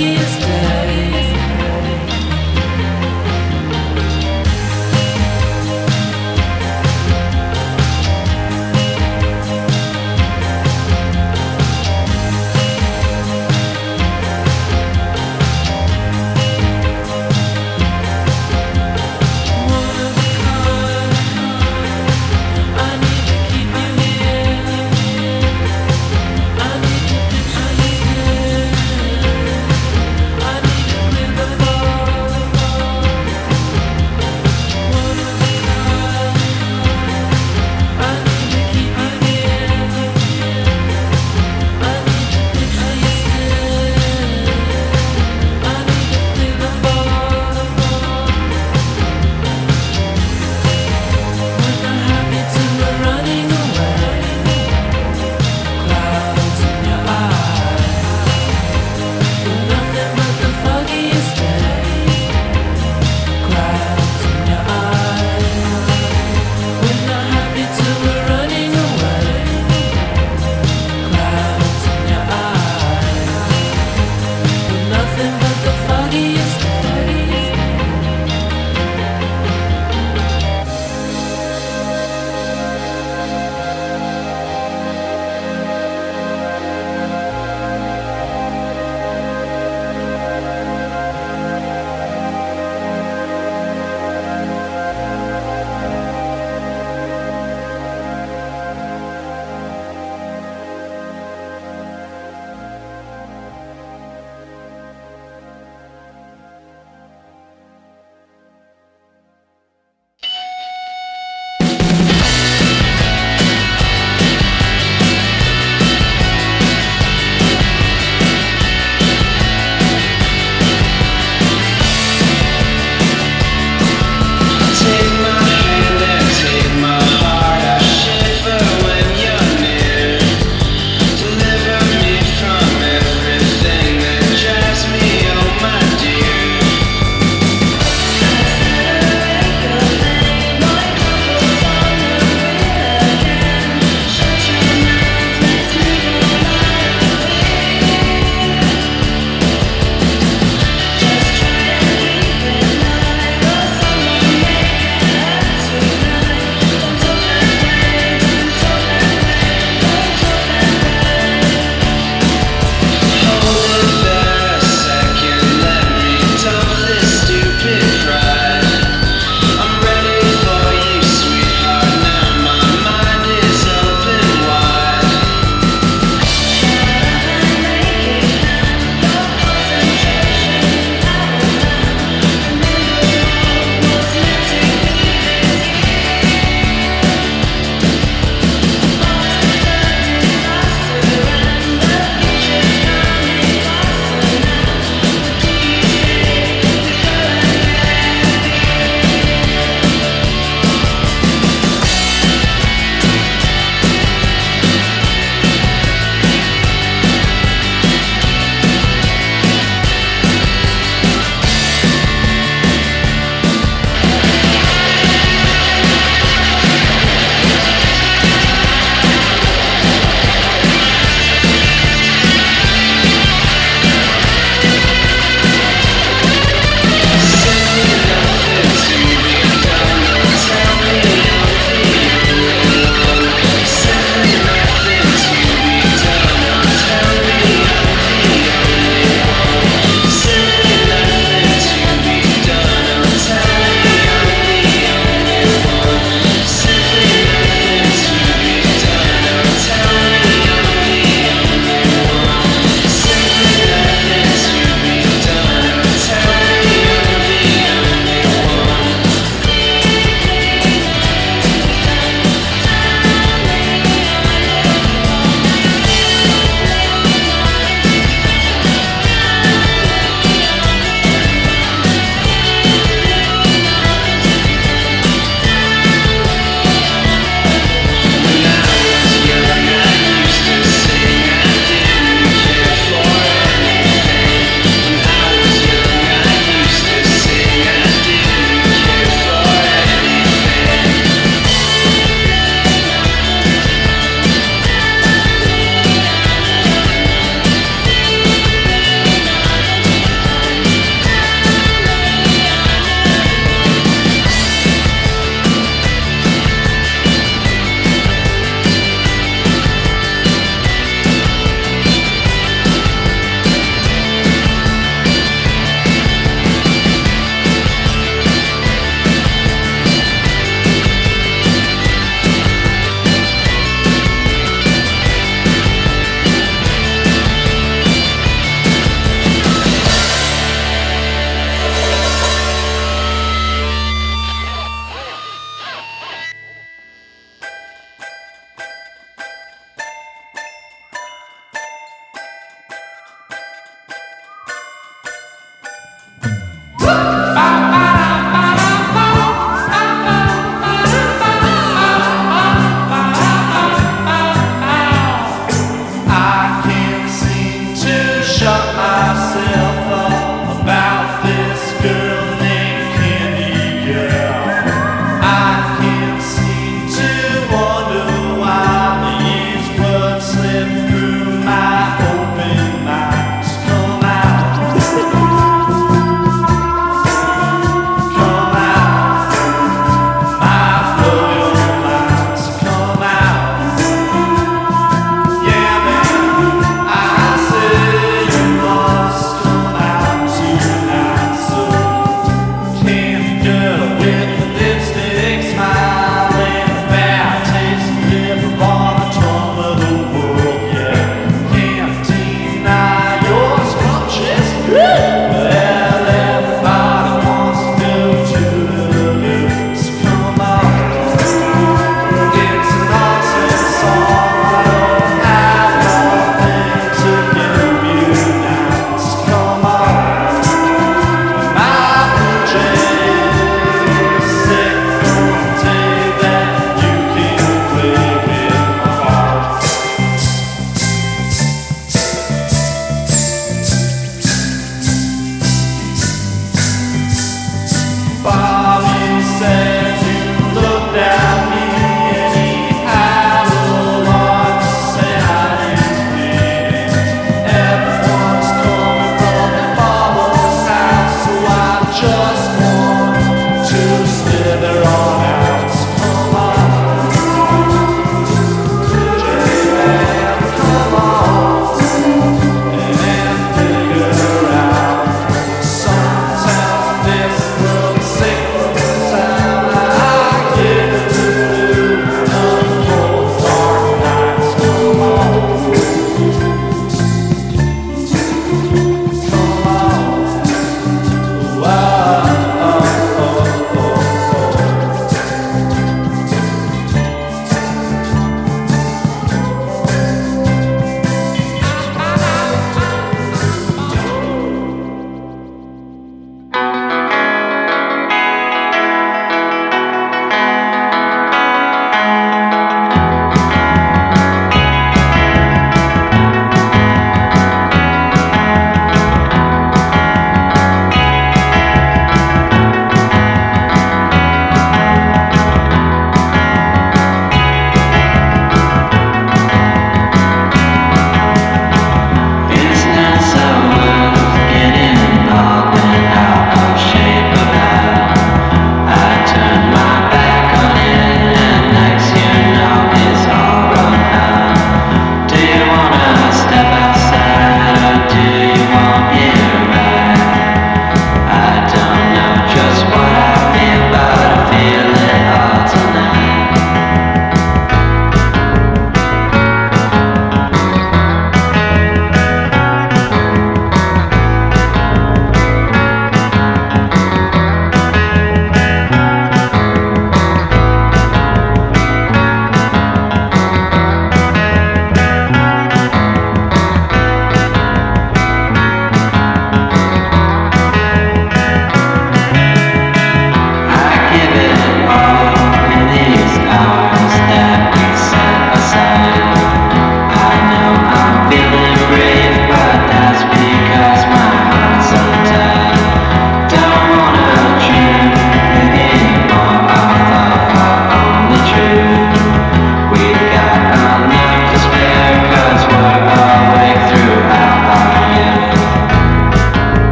is